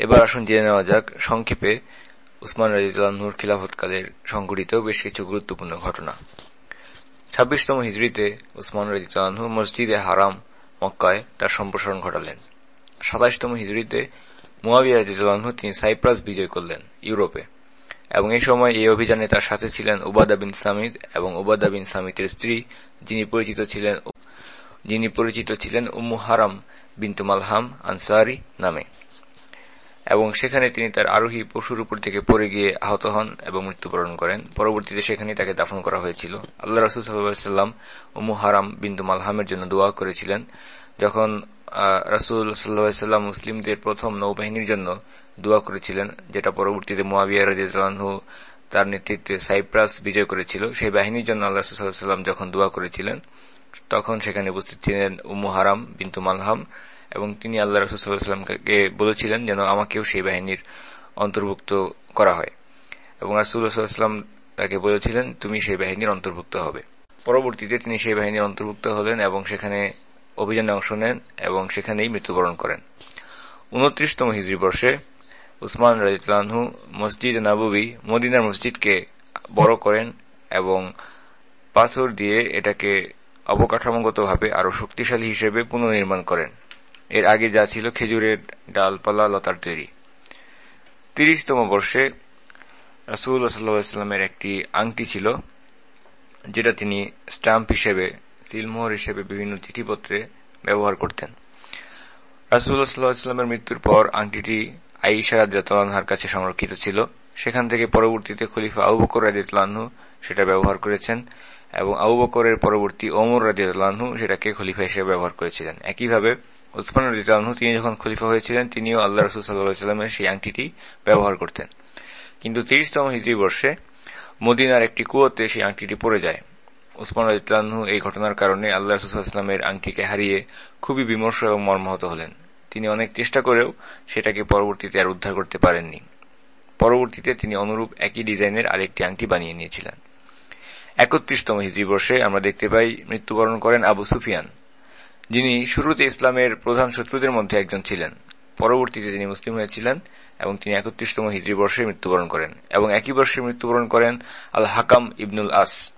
এবার আসুন জেনে নেওয়া যাক, সংক্ষেপে উসমান রাজিউল্লাহর খিলাফতকালের সংঘটিত বেশ কিছু গুরুত্বপূর্ণ ঘটনা। ছাব্বিশতম হিজড়িতে উসমান রাজিউল্লাহ মসজিদে হারাম মক্কায় তার সম্প্রসারণ ঘটালেন। সাতাশতম হিজড়িতে মুয়াবিয়া রাজিউল্লাহ তিনি সাইপ্রাস বিজয় করলেন ইউরোপে। এবং এই সময় এই অভিযানে তার সাথে ছিলেন উবাদা বিন সামিদ এবং উবাদা বিন সামিতের স্ত্রী, যিনি পরিচিত ছিলেন যিনি পরিচিত ছিলেন উম্মু হারাম বিন্তু মালহাম আনসারি নামে। এবং সেখানে তিনি তার আরোহী পশুর উপর থেকে পড়ে গিয়ে আহত হন এবং মৃত্যুবরণ করেন। পরবর্তীতে সেখানে তাকে দাফন করা হয়েছিল। আল্লাহ রসুল সাল্লাম উমু হারাম বিন্দু মালহামের জন্য দোয়া করেছিলেন। যখন রাসুল সাল্লাহাম মুসলিমদের প্রথম নৌবাহিনীর জন্য দোয়া করেছিলেন, যেটা পরবর্তীতে মোয়াবিয়া রাজিয়ালহু তার নেতৃত্বে সাইপ্রাস বিজয় করেছিল, সেই বাহিনীর জন্য আল্লাহ রসুল্লাহাম যখন দোয়া করেছিলেন, তখন সেখানে উপস্থিত ছিলেন উম্মু হারাম বিন্তু মালহাম এবং তিনি আল্লাহ রসুল্লাহামকে বলেছিলেন যেন আমাকেও সেই বাহিনীর অন্তর্ভুক্ত করা হয়। এবং রাসুল্লাহাম তাকে বলেছিলেন, তুমি সেই বাহিনীর অন্তর্ভুক্ত হবে। পরবর্তীতে তিনি সেই বাহিনীর অন্তর্ভুক্ত হলেন এবং সেখানে অভিযানে অংশ নেন এবং সেখানেই মৃত্যুবরণ করেন। উনত্রিশতম হিজড়ি বর্ষে উসমান রাজিতালহু মসজিদ নাবুবি, মদিনার মসজিদকে বড় করেন এবং পাথর দিয়ে এটাকে অবকাঠামোগতভাবে আরও শক্তিশালী হিসেবে পুনর্নির্মাণ করেন। এর আগে যা ছিল খেজুরের ডালপালা, লতার তৈরি। তিরিশতম বর্ষে রাসুল একটি আংটি ছিল, যেটা তিনি স্টাম্প হিসেবে সিলমোহর হিসেবে বিভিন্ন চিঠিপত্রে ব্যবহার করতেন। রাসুল্লাহ সাল্লাহামের মৃত্যুর পর আংটিটি আইসা কাছে সংরক্ষিত ছিল। সেখান থেকে পরবর্তীতে খলিফা আবু বকর রাজিউল্লাহু সেটা ব্যবহার করেছেন এবং আবু বকরের পরবর্তী ওমর রাজিউল্লাহু সেটাকে খলিফা হিসেবে ব্যবহার করেছিলেন। একইভাবে ওসমান রাজিউল্লাহু তিনি যখন খলিফা হয়েছিলেন, তিনিও আল্লাহ রসুল সাল্লাহামের সেই আংটিটি ব্যবহার করতেন। কিন্তু তিরিশতম হিজড়ি বর্ষে মদিনার একটি কুয়োতে সেই আংটিটি পড়ে যায়। উসমান রাজিউল্লাহু এই ঘটনার কারণে আল্লাহ রসুলামের আংটিকে হারিয়ে খুবই বিমর্ষ এবং মর্মাহত হলেন। তিনি অনেক চেষ্টা করেও সেটাকে পরবর্তীতে আর উদ্ধার করতে পারেননি। পরবর্তীতে তিনি অনুরূপ একই ডিজাইনের আরেকটি আংটি বানিয়ে নিয়েছিলেন। একত্রিশতম হিজড়ি বর্ষে আমরা দেখতে পাই মৃত্যুবরণ করেন আবু সুফিয়ান। যিনি শুরুতে ইসলামের প্রধান শত্রুদের মধ্যে একজন ছিলেন। পরবর্তীতে তিনি মুসলিম হয়েছিলেন এবং তিনি একত্রিশতম হিজড়ি বর্ষে মৃত্যুবরণ করেন এবং একই বর্ষে মৃত্যুবরণ করেন আল হাকাম ইবনুল আস।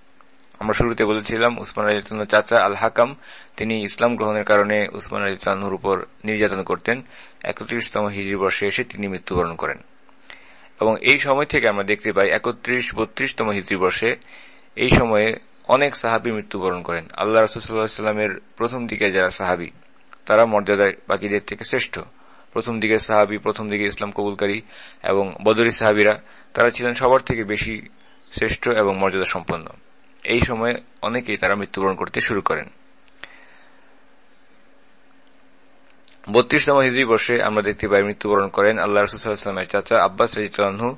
আমরা শুরুতে বলেছিলাম, উসমান রাজিতানুর চাচা আল হাকাম তিনি ইসলাম গ্রহণের কারণে উসমান রাজিতানুর উপর নির্যাতন করতেন। একত্রিশতম হিজড়ি বর্ষে এসে তিনি মৃত্যুবরণ করেন। এবং এই সময় থেকে আমরা দেখতে পাই, একত্রিশ বত্রিশতম হিজড়ি বর্ষে এই সময়ে অনেক সাহাবি মৃত্যুবরণ করেন। আল্লাহ রসুল্লাহামের প্রথম দিকে যারা সাহাবি, তারা মর্যাদায় বাকিদের থেকে শ্রেষ্ঠ। প্রথম দিকে সাহাবি, প্রথম দিকে ইসলাম কবুলকারী এবং বদরি সাহাবিরা, তারা ছিলেন সবার থেকে বেশি শ্রেষ্ঠ এবং মর্যাদা সম্পন্ন এই সময়ে অনেকেই তারা মৃত্যুবরণ করতে শুরু করেন। বত্রিশতম হিজড়ি বর্ষে আমরা দেখতে পাই মৃত্যুবরণ করেন আল্লাহ রসুলামের চাচা আব্বাস রাজিতালহু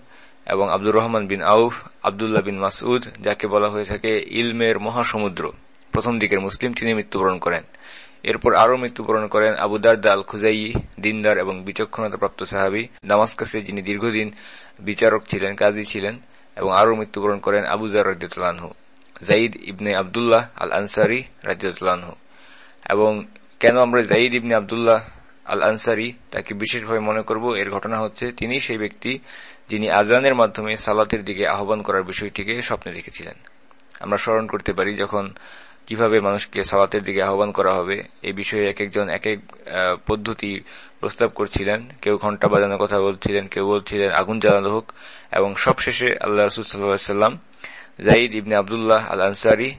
এবং আব্দুর রহমান বিন আউফ, আবদুল্লাহ বিন মাসউদ, যাকে বলা হয়ে থাকে ইলমের মহাসমুদ্র। প্রথম দিকের মুসলিম তিনি মৃত্যুবরণ করেন। এরপর আরও মৃত্যুবরণ করেন আবু দারদা আল খুজাই দিনদার এবং বিচক্ষণতাপ্রাপ্ত সাহাবি, দামাস্কাসে যিনি দীর্ঘদিন বিচারক ছিলেন, কাজী ছিলেন, এবং আরও মৃত্যুবরণ করেন আবুজার রাজিউল্লাহু জাইদ ইবনে আবদুল্লাহ আল আনসারি রাজিউল্লাহু এবং কেন আমরা জাইদ ইবনে আবদুল্লাহ আল আনসারি তাকে বিশেষভাবে মনে করব, এর ঘটনা হচ্ছে তিনি সেই ব্যক্তি যিনি আজানের মাধ্যমে সালাতের দিকে আহ্বান করার বিষয়টিকে স্বপ্নে দেখেছিলেন। আমরা স্মরণ করতে পারি যখন কীভাবে মানুষকে সালাতের দিকে আহ্বান করা হবে এই বিষয়ে এক একজন, এক এক পদ্ধতি প্রস্তাব করছিলেন। কেউ ঘণ্টা বাজানোর কথা বলছিলেন, কেউ বলছিলেন আগুন জ্বালানো হোক। এবং সবশেষে আল্লাহ রসুল সাল্লাম জাইদ ইবনে আবদুল্লাহ আল আনসারি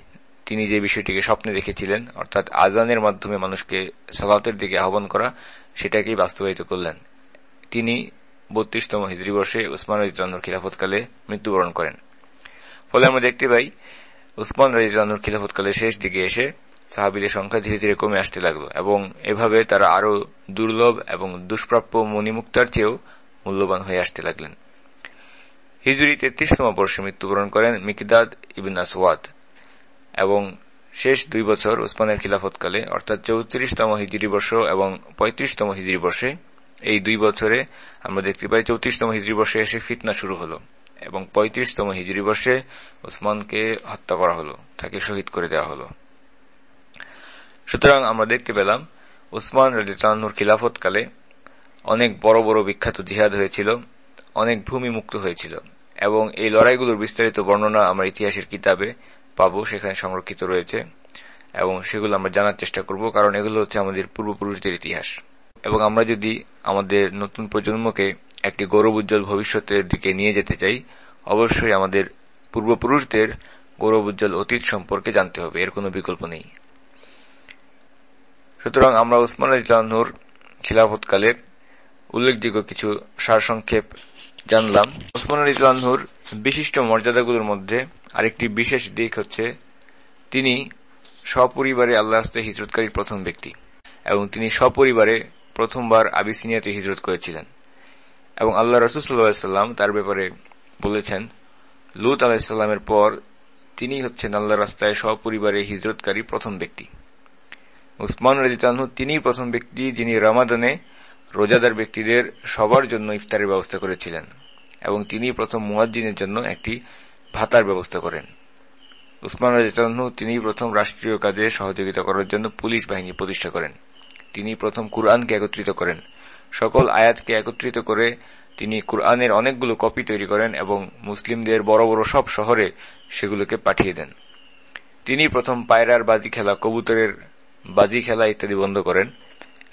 তিনি যে বিষয়টিকে স্বপ্নে দেখেছিলেন, অর্থাৎ আজানের মাধ্যমে মানুষকে সালাতের দিকে আহ্বান করা, সেটাকেই বাস্তবায়িত করলেন। তিনি বত্রিশতম হিজড়ি বর্ষে উসমান রাজিউর খিলাফতকালে মৃত্যুবরণ করেন। ফলে আমরা দেখতে পাই, উসমান রাজিউর খিলাফতকালের শেষ দিকে এসে সাহাবিদের সংখ্যা ধীরে ধীরে কমে আসতে লাগল এবং এভাবে তারা আরও দুর্লভ এবং দুষ্প্রাপ্য মণিমুক্তার চেয়েও মূল্যবান হয়ে আসতে লাগলেন। হিজুরি তেত্রিশতম বর্ষে মৃত্যুবরণ করেন মিকিদাদ ইবিন আসওয়াদ। এবং শেষ দুই বছর উসমানের খিলাফতকালে, অর্থাৎ চৌত্রিশতম হিজড়ি বর্ষ এবং পঁয়ত্রিশতম হিজড়ি বর্ষে, এই দুই বছরে আমরা দেখতে পাই চৌত্রিশতম হিজড়ি বর্ষে এসে ফিতনা শুরু হল এবং পঁয়ত্রিশতম হিজড়ি বর্ষে ওসমানকে হত্যা করা হল, তাকে শহীদ করে দেওয়া হল। সুতরাং আমরা দেখতে পেলাম উসমান রাজিতানুর খিলাফতকালে অনেক বড় বড় বিখ্যাত জিহাদ হয়েছিল, অনেক ভূমি মুক্ত হয়েছিল এবং এই লড়াইগুলোর বিস্তারিত বর্ণনা আমরা ইতিহাসের কিতাবে পাব, সেখানে সংরক্ষিত রয়েছে। এবং সেগুলো আমরা জানার চেষ্টা করব, কারণ এগুলো হচ্ছে আমাদের পূর্বপুরুষদের ইতিহাস। এবং আমরা যদি আমাদের নতুন প্রজন্মকে একটি গৌরব উজ্জ্বল ভবিষ্যতের দিকে নিয়ে যেতে চাই, অবশ্যই আমাদের পূর্বপুরুষদের গৌরব উজ্জ্বল অতীত সম্পর্কে জানতে হবে, এর কোনো বিকল্প নেই। সুতরাং আমরা উসমান আলিতাহুর খিলাফতকালের উল্লেখযোগ্য কিছু সারসংক্ষেপ জানলাম। ওসমান আলিতাহুর বিশিষ্ট মর্যাদাগুলোর মধ্যে আরেকটি বিশেষ দিক হচ্ছে তিনি সপরিবারে আল্লাহ আস্তে হিজরতকারী প্রথম ব্যক্তি এবং তিনি সপরিবারে প্রথমবার আবিসিনিয়াতে হিজরত করেছিলেন। এবং আল্লাহ রসুল্লাহাম তার ব্যাপারে বলেছেন, লুত আলাহিসাল্লামের পর তিনি হচ্ছেন আল্লাহ রাস্তায় সপরিবারে হিজরতকারী প্রথম ব্যক্তি। উসমান রাজিতানহু তিনি প্রথম ব্যক্তি যিনি রামাদানে রোজাদার ব্যক্তিদের সবার জন্য ইফতারের ব্যবস্থা করেছিলেন। এবং তিনি প্রথম মুয়াজ্জিনের জন্য একটি ভাতার ব্যবস্থা করেন। উসমান রাজিতানহু তিনি প্রথম রাষ্ট্রীয় কাজে সহযোগিতা করার জন্য পুলিশ বাহিনী প্রতিষ্ঠা করেন। তিনি প্রথম কুরআনকে একত্রিত করেন। সকল আয়াতকে একত্রিত করে তিনি কুরআনের অনেকগুলো কপি তৈরি করেন এবং মুসলিমদের বড় বড় সব শহরে সেগুলোকে পাঠিয়ে দেন। তিনি প্রথম পায়রার বাজি খেলা, কবুতরের বাজি খেলা ইত্যাদি বন্ধ করেন।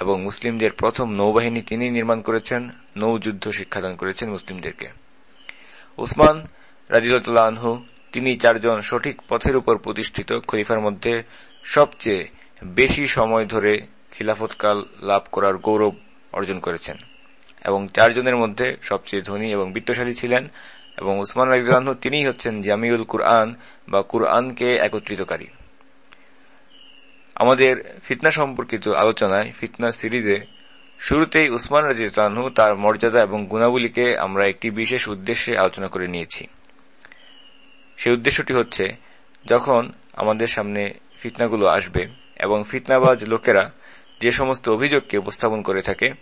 এবং মুসলিমদের প্রথম নৌবাহিনী তিনি নির্মাণ করেছেন নৌ যুদ্ধ শিক্ষাদান করেছেন মুসলিমদেরকে। উসমান রাজিউল্লাহ তিনি চারজন সঠিক পথের উপর প্রতিষ্ঠিত খলিফার মধ্যে সবচেয়ে বেশি সময় ধরে খিলাফতকাল লাভ করার গৌরব অর্জন করেছেন এবং চারজনের মধ্যে সবচেয়ে ধনী এবং বিত্তশালী ছিলেন এবং উসমান রাজিউল্লাহ তিনি হচ্ছেন জামিউল কুরআন বা কুরআনকে একত্রিতকারী। আমাদের ফিতনা সম্পর্কিত আলোচনায় ফিতনা সিরিজে শুরুতেই উসমান রাজিউল্লাহ তার মর্যাদা এবং গুণাবলীকে আমরা একটি বিশেষ উদ্দেশ্যে আলোচনা করে নিয়েছি। সেই উদ্দেশ্যটি হচ্ছে, যখন আমাদের সামনে ফিতনাগুলো আসবে এবং ফিতনাবাজ লোকেরা যে সমস্ত অভিযোগকে উপস্থাপন করে থাকে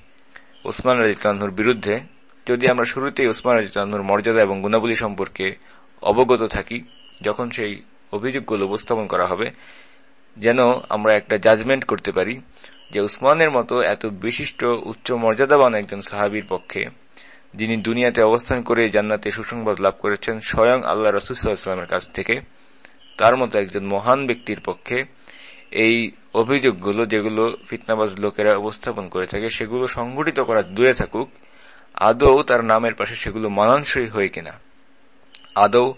ওসমান রাজিতাহুর বিরুদ্ধে, যদি আমরা শুরুতেই ওসমান রাজিতাহুর মর্যাদা এবং গুণাবলী সম্পর্কে অবগত থাকি, যখন সেই অভিযোগগুলো উপস্থাপন করা হবে যেন আমরা একটা জাজমেন্ট করতে পারি যে উসমানের মতো এত বিশিষ্ট, উচ্চ মর্যাদাবান একজন সাহাবির পক্ষে, যিনি দুনিয়াতে অবস্থান করে জান্নাতে সুসংবাদ লাভ করেছেন, স্বয়ং আল্লাহ রসুলামের কাছ থেকে, তার মতো একজন মহান ব্যক্তির পক্ষে এই অভিযোগগুলো, যেগুলো ফিতনাবাজ লোকেরা উপস্থাপন করে থাকে, সেগুলো সংগঠিত করা দূরে থাকুক, আদৌ তার নামের পাশে সেগুলো মানানসই হয় কিনা? আদৌ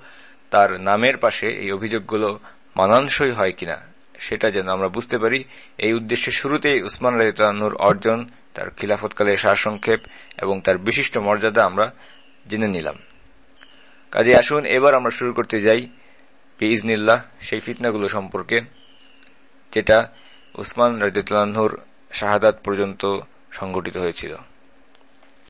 তার নামের পাশে এই অভিযোগগুলো মানানসই হয় কিনা? সেটা যেন আমরা বুঝতে পারি। এই উদ্দেশ্যে শুরুতেই উসমান রাজিতানুর অর্জন, তার খিলাফতকালের সারসংক্ষেপ এবং তার বিশিষ্ট মর্যাদা আমরা জেনে নিলাম। কাজে আসুন, এবার আমরা শুরু করতে যাই। ইজনিল্লাহ সেই ফিতনাগুলো সম্পর্কে, যেটা উসমান রাজিউল্লাহর শাহাদাত পর্যন্ত সংঘটিত হয়েছিল।